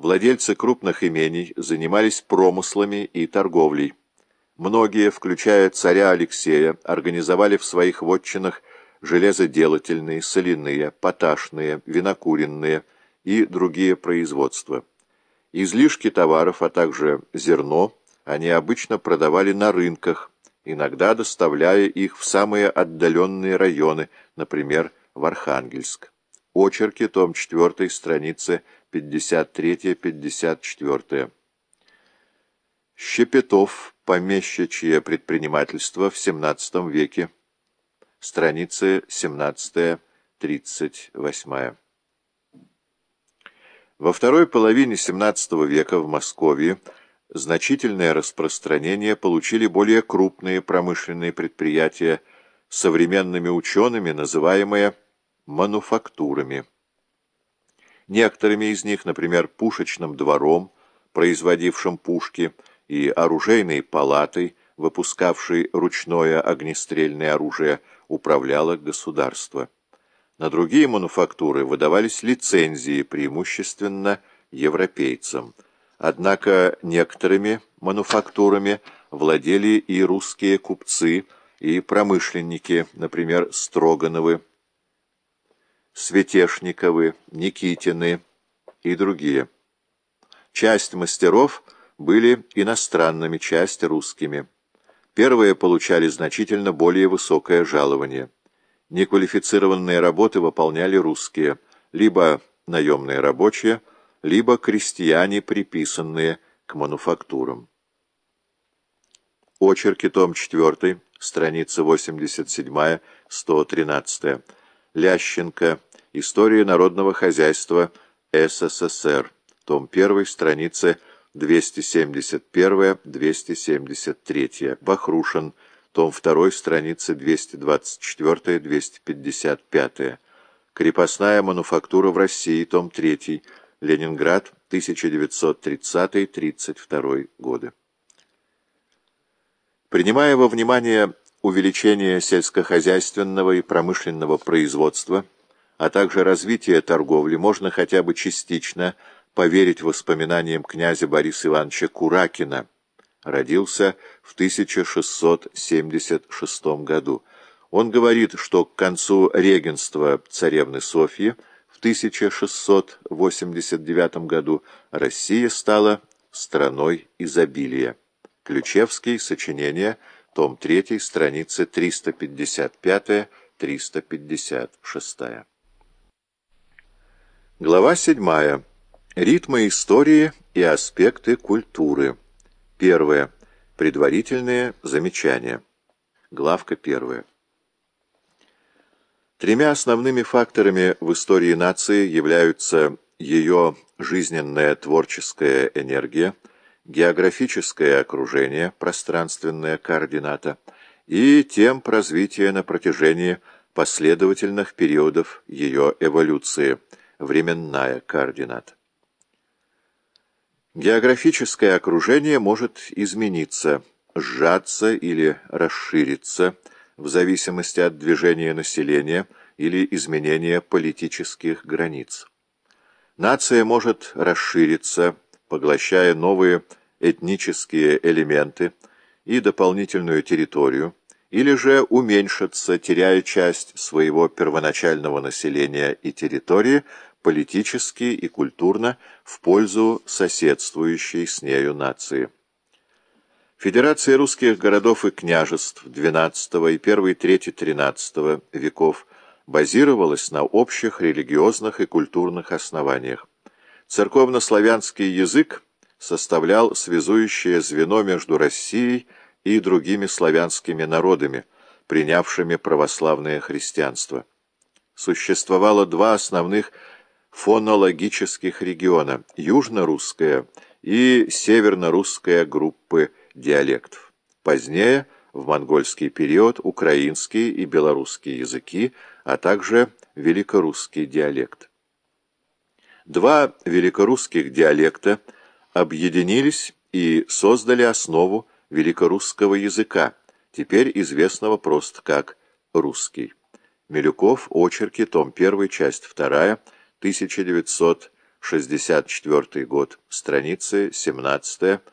Владельцы крупных имений занимались промыслами и торговлей. Многие, включая царя Алексея, организовали в своих вотчинах железоделательные, соляные, поташные, винокуренные и другие производства. Излишки товаров, а также зерно они обычно продавали на рынках, иногда доставляя их в самые отдаленные районы, например, в Архангельск. Очерки, том 4, страницы 53-54. Щепетов, помещичье предпринимательство в XVII веке, страницы 17-38. Во второй половине XVII века в Москве значительное распространение получили более крупные промышленные предприятия, современными учеными называемые мануфактурами. Некоторыми из них, например, пушечным двором, производившим пушки, и оружейной палатой, выпускавшей ручное огнестрельное оружие, управляло государство. На другие мануфактуры выдавались лицензии, преимущественно европейцам. Однако некоторыми мануфактурами владели и русские купцы, и промышленники, например, Строгановы, Светешниковы, Никитины и другие. Часть мастеров были иностранными, часть русскими. Первые получали значительно более высокое жалование. Неквалифицированные работы выполняли русские, либо наемные рабочие, либо крестьяне, приписанные к мануфактурам. Очерки, том 4, страница 87-113. Лященко. История народного хозяйства СССР. Том 1, страница 271-273. Бахрушин. Том 2, страницы 224-255. Крепостная мануфактура в России. Том 3. Ленинград. 1930-32 годы. Принимая во внимание увеличение сельскохозяйственного и промышленного производства, а также развитие торговли, можно хотя бы частично поверить воспоминаниям князя Бориса Ивановича Куракина. Родился в 1676 году. Он говорит, что к концу регенства царевны Софьи в 1689 году Россия стала страной изобилия. Ключевский, сочинение, том 3, страницы 355-356. Глава 7. Ритмы истории и аспекты культуры. Первое. Предварительные замечания. Главка первая. Тремя основными факторами в истории нации являются ее жизненная творческая энергия, географическое окружение, пространственная координата и темп развития на протяжении последовательных периодов ее эволюции, временная координата. Географическое окружение может измениться, сжаться или расшириться в зависимости от движения населения или изменения политических границ. Нация может расшириться, поглощая новые этнические элементы и дополнительную территорию, или же уменьшиться, теряя часть своего первоначального населения и территории, политически и культурно в пользу соседствующей с нею нации. Федерация русских городов и княжеств XII и первой трети XIII веков базировалась на общих религиозных и культурных основаниях. Церковно-славянский язык составлял связующее звено между Россией и другими славянскими народами, принявшими православное христианство. Существовало два основных фонологических региона – южно-русская и северно-русская группы диалектов. Позднее, в монгольский период, украинский и белорусский языки, а также великорусский диалект. Два великорусских диалекта объединились и создали основу великорусского языка, теперь известного просто как русский. Милюков, очерки, том 1, часть 2, 1900 64 год, страницы 17